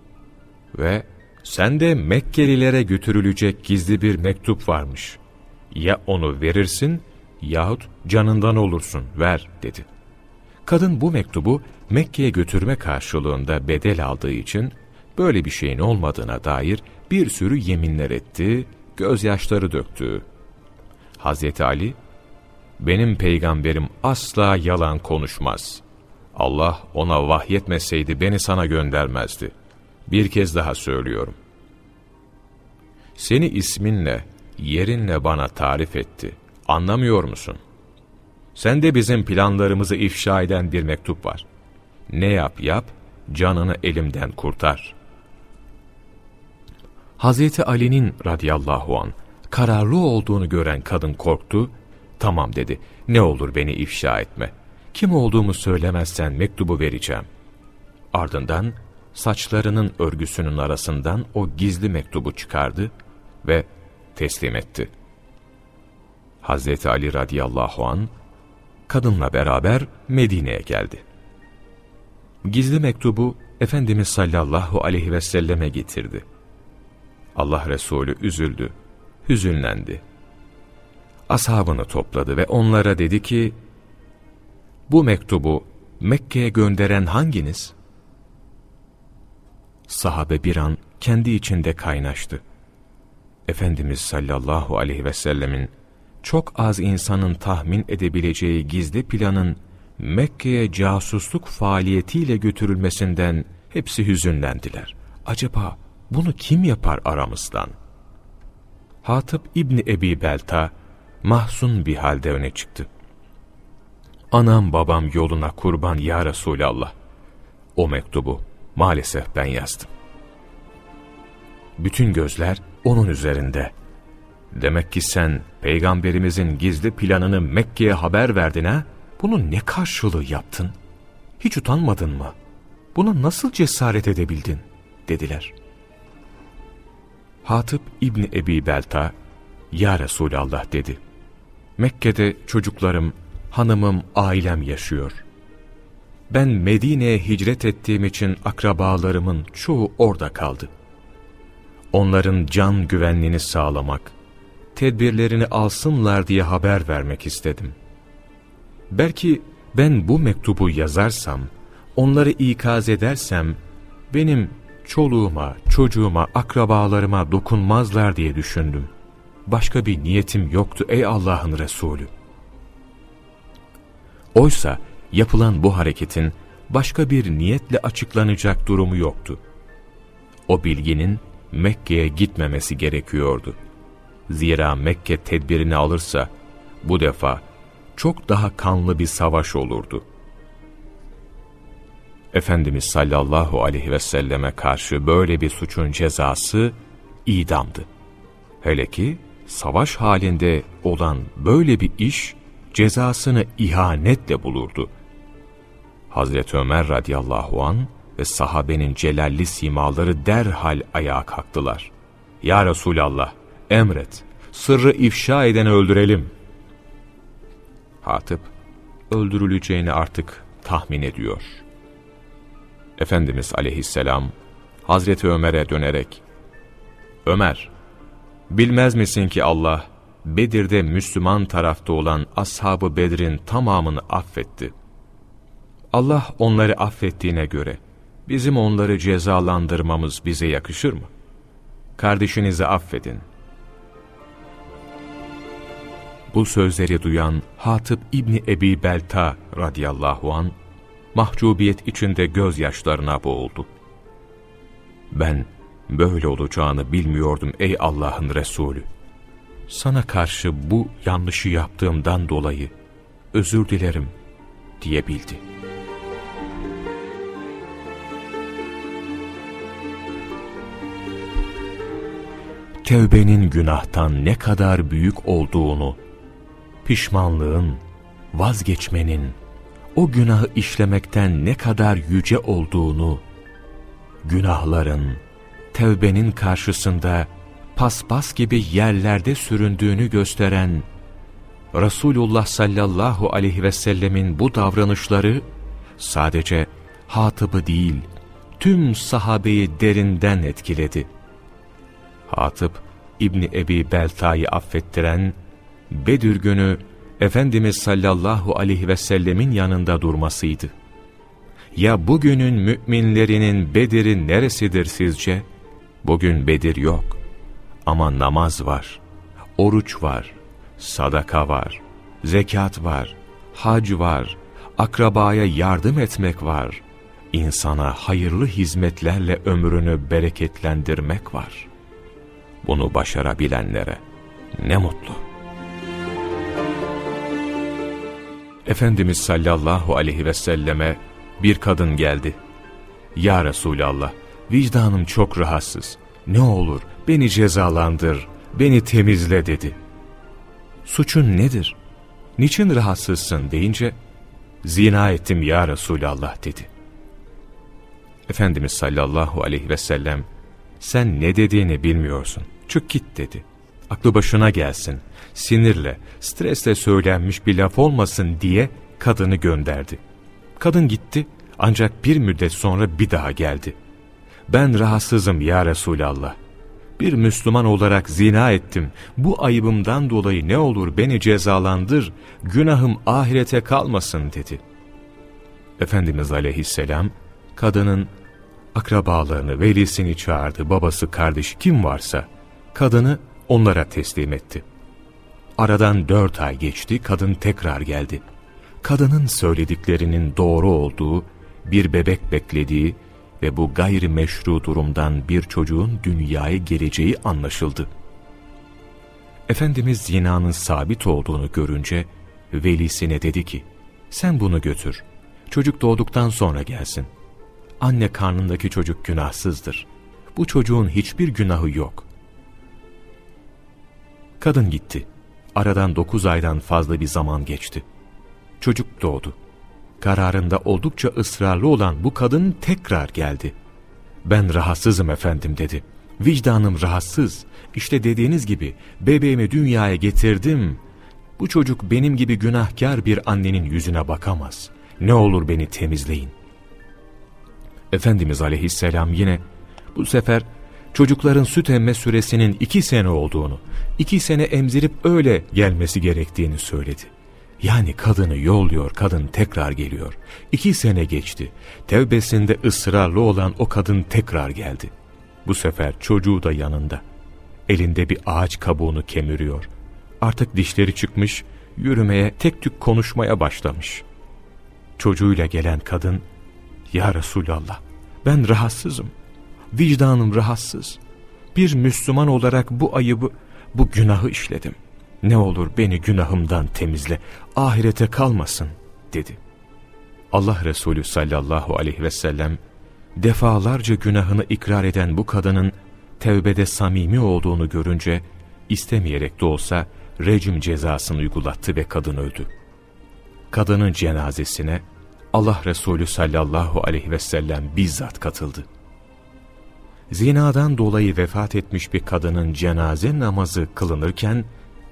ve sende Mekkelilere götürülecek gizli bir mektup varmış. Ya onu verirsin yahut canından olursun ver dedi. Kadın bu mektubu Mekke'ye götürme karşılığında bedel aldığı için böyle bir şeyin olmadığına dair bir sürü yeminler etti, gözyaşları döktü. Hazreti Ali benim peygamberim asla yalan konuşmaz. Allah ona vahyetmeseydi beni sana göndermezdi. Bir kez daha söylüyorum. Seni isminle yerinle bana tarif etti. Anlamıyor musun? Sende bizim planlarımızı ifşa eden bir mektup var. Ne yap yap, canını elimden kurtar. Hazreti Ali'nin radıyallahu an kararlı olduğunu gören kadın korktu. Tamam dedi, ne olur beni ifşa etme. Kim olduğumu söylemezsen mektubu vereceğim. Ardından saçlarının örgüsünün arasından o gizli mektubu çıkardı ve teslim etti. Hazreti Ali radıyallahu an kadınla beraber Medine'ye geldi. Gizli mektubu Efendimiz sallallahu aleyhi ve selleme getirdi. Allah Resulü üzüldü, hüzünlendi. Ashabını topladı ve onlara dedi ki, bu mektubu Mekke'ye gönderen hanginiz? Sahabe bir an kendi içinde kaynaştı. Efendimiz sallallahu aleyhi ve sellemin çok az insanın tahmin edebileceği gizli planın Mekke'ye casusluk faaliyetiyle götürülmesinden hepsi hüzünlendiler. Acaba bunu kim yapar aramızdan? Hatip İbni Ebi Belta mahzun bir halde öne çıktı. Anam babam yoluna kurban ya Resulallah. O mektubu maalesef ben yazdım. Bütün gözler onun üzerinde. Demek ki sen peygamberimizin gizli planını Mekke'ye haber verdin ha? Bunu ne karşılığı yaptın? Hiç utanmadın mı? Buna nasıl cesaret edebildin? dediler. Hatip İbni Ebi Belta, Ya Resulallah dedi. Mekke'de çocuklarım, hanımım, ailem yaşıyor. Ben Medine'ye hicret ettiğim için akrabalarımın çoğu orada kaldı. Onların can güvenliğini sağlamak, tedbirlerini alsınlar diye haber vermek istedim. Belki ben bu mektubu yazarsam, onları ikaz edersem, benim çoluğuma, çocuğuma, akrabalarıma dokunmazlar diye düşündüm. Başka bir niyetim yoktu ey Allah'ın Resulü. Oysa yapılan bu hareketin başka bir niyetle açıklanacak durumu yoktu. O bilginin Mekke'ye gitmemesi gerekiyordu. Zira Mekke tedbirini alırsa bu defa çok daha kanlı bir savaş olurdu. Efendimiz sallallahu aleyhi ve selleme karşı böyle bir suçun cezası idamdı. Hele ki savaş halinde olan böyle bir iş cezasını ihanetle bulurdu. Hazreti Ömer radıyallahu an ve sahabenin celalli simaları derhal ayağa kalktılar. Ya Resulallah emret, sırrı ifşa edeni öldürelim. Hatip, öldürüleceğini artık tahmin ediyor. Efendimiz aleyhisselam, Hazreti Ömer'e dönerek, Ömer, bilmez misin ki Allah, Bedir'de Müslüman tarafta olan Ashab-ı Bedir'in tamamını affetti. Allah onları affettiğine göre, bizim onları cezalandırmamız bize yakışır mı? Kardeşinizi affedin. Bu sözleri duyan Hatip İbni Ebi Belta radıyallahu an mahcubiyet içinde gözyaşlarına boğuldu. Ben böyle olacağını bilmiyordum ey Allah'ın Resulü. Sana karşı bu yanlışı yaptığımdan dolayı özür dilerim diyebildi. Tevbenin günahtan ne kadar büyük olduğunu, pişmanlığın, vazgeçmenin, o günahı işlemekten ne kadar yüce olduğunu, günahların, tevbenin karşısında paspas gibi yerlerde süründüğünü gösteren Resulullah sallallahu aleyhi ve sellemin bu davranışları sadece Hatıb'ı değil, tüm sahabeyi derinden etkiledi. Hatip İbni Ebi Belta'yı affettiren, Bedir günü Efendimiz sallallahu aleyhi ve sellemin yanında durmasıydı. Ya bugünün müminlerinin Bedir'i neresidir sizce? Bugün Bedir yok. Ama namaz var, oruç var, sadaka var, zekat var, hac var, akrabaya yardım etmek var, insana hayırlı hizmetlerle ömrünü bereketlendirmek var. Bunu başarabilenlere ne mutlu. Efendimiz sallallahu aleyhi ve selleme bir kadın geldi. Ya Resulallah, vicdanım çok rahatsız. Ne olur beni cezalandır, beni temizle dedi. Suçun nedir? Niçin rahatsızsın deyince, zina ettim ya Resulallah dedi. Efendimiz sallallahu aleyhi ve sellem, sen ne dediğini bilmiyorsun, çık git dedi. Aklı başına gelsin, sinirle, stresle söylenmiş bir laf olmasın diye kadını gönderdi. Kadın gitti ancak bir müddet sonra bir daha geldi. Ben rahatsızım ya Resulallah. Bir Müslüman olarak zina ettim. Bu ayıbımdan dolayı ne olur beni cezalandır, günahım ahirete kalmasın dedi. Efendimiz aleyhisselam kadının akrabalarını, velisini çağırdı, babası, kardeşi kim varsa kadını onlara teslim etti. Aradan dört ay geçti, kadın tekrar geldi. Kadının söylediklerinin doğru olduğu, bir bebek beklediği ve bu gayri meşru durumdan bir çocuğun dünyaya geleceği anlaşıldı. Efendimiz zinanın sabit olduğunu görünce velisine dedi ki, sen bunu götür, çocuk doğduktan sonra gelsin. Anne karnındaki çocuk günahsızdır. Bu çocuğun hiçbir günahı yok. Kadın gitti. Aradan dokuz aydan fazla bir zaman geçti. Çocuk doğdu. Kararında oldukça ısrarlı olan bu kadın tekrar geldi. Ben rahatsızım efendim dedi. Vicdanım rahatsız. İşte dediğiniz gibi bebeğimi dünyaya getirdim. Bu çocuk benim gibi günahkar bir annenin yüzüne bakamaz. Ne olur beni temizleyin. Efendimiz aleyhisselam yine bu sefer çocukların süt emme süresinin iki sene olduğunu, iki sene emzirip öyle gelmesi gerektiğini söyledi. Yani kadını yolluyor, kadın tekrar geliyor. İki sene geçti. Tevbesinde ısrarlı olan o kadın tekrar geldi. Bu sefer çocuğu da yanında. Elinde bir ağaç kabuğunu kemiriyor. Artık dişleri çıkmış, yürümeye, tek tük konuşmaya başlamış. Çocuğuyla gelen kadın, ''Ya Resulallah, ben rahatsızım. Vicdanım rahatsız. Bir Müslüman olarak bu ayıbı, bu günahı işledim. Ne olur beni günahımdan temizle, ahirete kalmasın dedi. Allah Resulü sallallahu aleyhi ve sellem defalarca günahını ikrar eden bu kadının tevbede samimi olduğunu görünce istemeyerek de olsa rejim cezasını uygulattı ve kadın öldü. Kadının cenazesine Allah Resulü sallallahu aleyhi ve sellem bizzat katıldı. Zinadan dolayı vefat etmiş bir kadının cenaze namazı kılınırken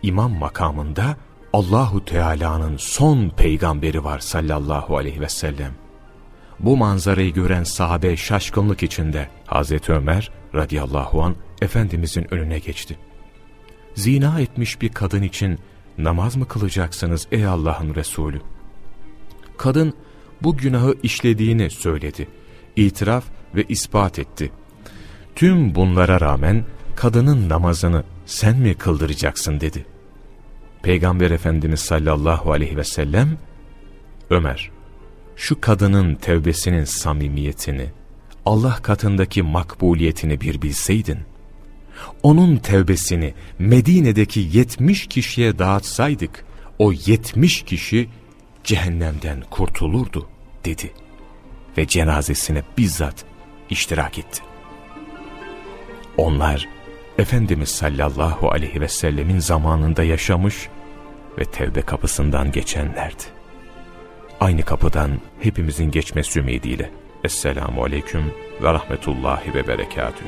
imam makamında Allahu Teala'nın son peygamberi var sallallahu aleyhi ve sellem. Bu manzarayı gören sahabe şaşkınlık içinde Hazreti Ömer radıyallahu an Efendimizin önüne geçti. Zina etmiş bir kadın için namaz mı kılacaksınız ey Allah'ın Resulü? Kadın bu günahı işlediğini söyledi. İtiraf ve ispat etti. Tüm bunlara rağmen kadının namazını sen mi kıldıracaksın dedi. Peygamber Efendimiz sallallahu aleyhi ve sellem, Ömer, şu kadının tevbesinin samimiyetini, Allah katındaki makbuliyetini bir bilseydin, onun tevbesini Medine'deki yetmiş kişiye dağıtsaydık, o yetmiş kişi cehennemden kurtulurdu dedi ve cenazesine bizzat iştirak etti. Onlar Efendimiz sallallahu aleyhi ve sellemin zamanında yaşamış ve tevbe kapısından geçenlerdi. Aynı kapıdan hepimizin geçmesi ümidiyle. Esselamu aleyküm ve rahmetullahi ve berekatühü.